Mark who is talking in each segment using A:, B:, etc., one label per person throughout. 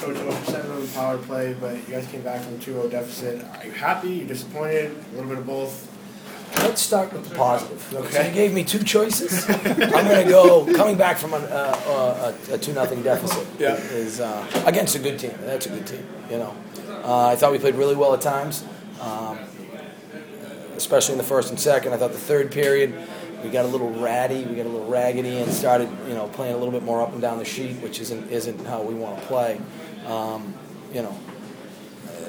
A: Coach, 0% on the power play, but you guys came back from a 2-0 deficit. Are you happy? You disappointed? A little bit of both.
B: Let's start with the positive.
A: Okay.
B: So you gave me two choices. I'm going to go coming back from a, uh, a, a two nothing deficit.
A: Yeah.
B: Is uh, against a good team. That's a good team. You know, uh, I thought we played really well at times, um, especially in the first and second. I thought the third period we got a little ratty, we got a little raggedy, and started you know playing a little bit more up and down the sheet, which isn't isn't how we want to play. Um, you know,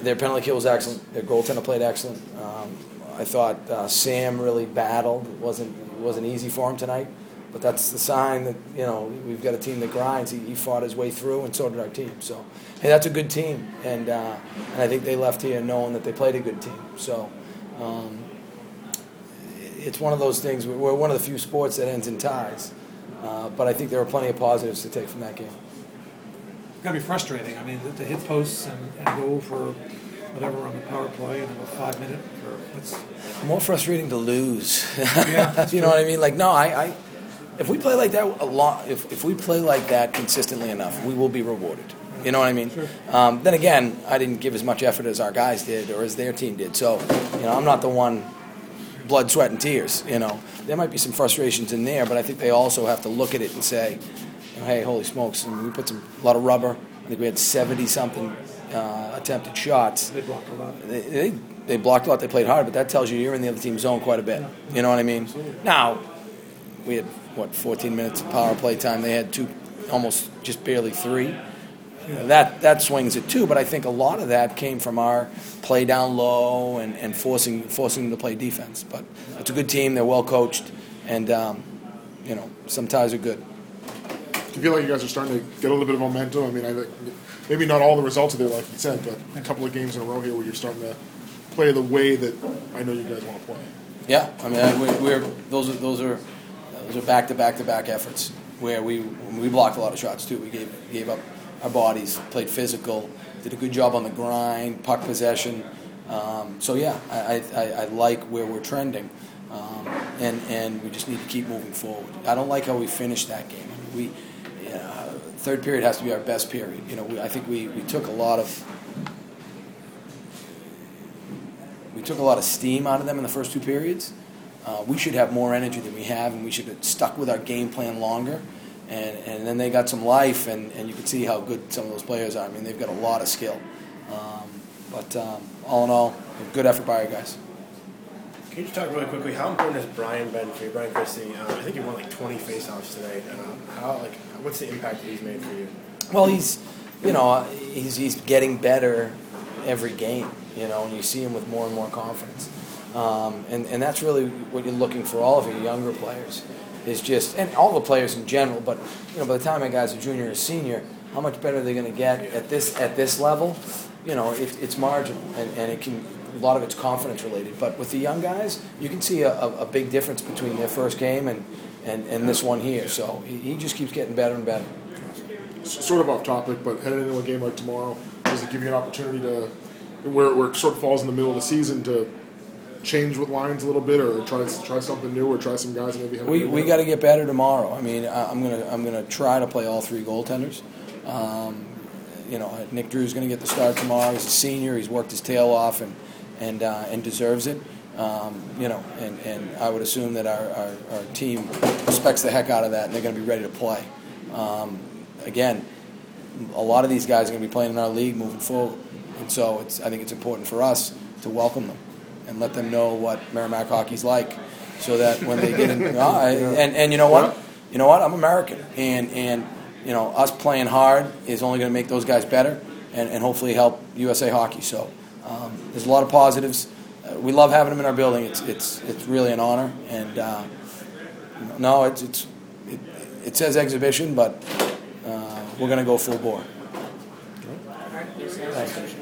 B: their penalty kill was excellent. Their goaltender played excellent. Um, I thought uh, Sam really battled. It wasn't it wasn't easy for him tonight, but that's the sign that you know we've got a team that grinds. He, he fought his way through, and so did our team. So, hey, that's a good team, and uh, and I think they left here knowing that they played a good team. So. Um, it's one of those things. We're one of the few sports that ends in ties, uh, but I think there are plenty of positives to take from that game.
C: It's gotta be frustrating. I mean, to- to hit posts and, and go for whatever on the power play in about five minutes. Or what's,
B: More frustrating to lose.
C: Yeah,
B: you know what I mean? Like, no, I, I, if we play like that a lot, if, if we play like that consistently enough, we will be rewarded. You know what I mean?
C: Sure.
B: Um, then again, I didn't give as much effort as our guys did or as their team did. So, you know, I'm not the one blood, sweat, and tears. You know, there might be some frustrations in there, but I think they also have to look at it and say, hey, holy smokes! I mean, we put some a lot of rubber. I think we had 70 something uh, attempted shots.
C: they blocked a lot.
B: They, they, they blocked a lot. They played hard, but that tells you you're in the other team's zone quite a bit. You know what I mean? Now, we had what 14 minutes of power play time. They had two, almost just barely three. That that swings it too. But I think a lot of that came from our play down low and, and forcing forcing them to play defense. But it's a good team. They're well coached, and um, you know some ties are good.
D: Do you feel like you guys are starting to get a little bit of momentum? I mean, I maybe not all the results are there, like you said, but a couple of games in a row here where you're starting to play the way that I know you guys want to play.
B: Yeah, I mean, we- we're those are those are those are back to back to back efforts where we we blocked a lot of shots too. We gave gave up our bodies, played physical, did a good job on the grind, puck possession. Um, so yeah, I, I, I like where we're trending, um, and and we just need to keep moving forward. I don't like how we finished that game. I mean, we third period has to be our best period. You know, we, I think we, we took a lot of we took a lot of steam out of them in the first two periods. Uh, we should have more energy than we have, and we should have stuck with our game plan longer. And, and then they got some life, and, and you can see how good some of those players are. I mean, they've got a lot of skill. Um, but um, all in all, a good effort by our guys.
A: Can you just talk really quickly? How important has Brian been for you, Brian Christie? Uh, I think you won like 20 faceoffs today. Uh, how like what's the impact that he's made for you?
B: Well, he's, you know, he's, he's getting better every game, you know, and you see him with more and more confidence. Um, and, and that's really what you're looking for all of your younger players is just, and all the players in general, but, you know, by the time a guy's a junior or senior, how much better are they going to get at this, at this level? You know, it, it's marginal, and, and it can, a lot of it's confidence related. But with the young guys, you can see a, a, a big difference between their first game and, and, and this one here. So he, he just keeps getting better and better.
D: Sort of off topic, but heading into a game like tomorrow, does it give you an opportunity to, where, where it sort of falls in the middle of the season, to change with lines a little bit, or try try something new, or try some guys maybe
B: We, we got to get better tomorrow. I mean, I- I'm gonna I'm gonna try to play all three goaltenders. Um, you know, Nick Drew's going to get the start tomorrow. He's a senior. He's worked his tail off and and uh, and deserves it. Um, you know, and, and I would assume that our, our, our team respects the heck out of that, and they're going to be ready to play. Um, again, a lot of these guys are going to be playing in our league moving forward, and so it's I think it's important for us to welcome them and let them know what Merrimack hockey's like, so that when they get in, No, I- and and you know what, you know what, I'm American, and and you know us playing hard is only going to make those guys better, and, and hopefully help USA hockey. So um, there's a lot of positives. Uh, we love having them in our building. It's it's it's really an honor, and uh, no, it's it's it, it says exhibition, but uh, we're going to go full bore. Thanks.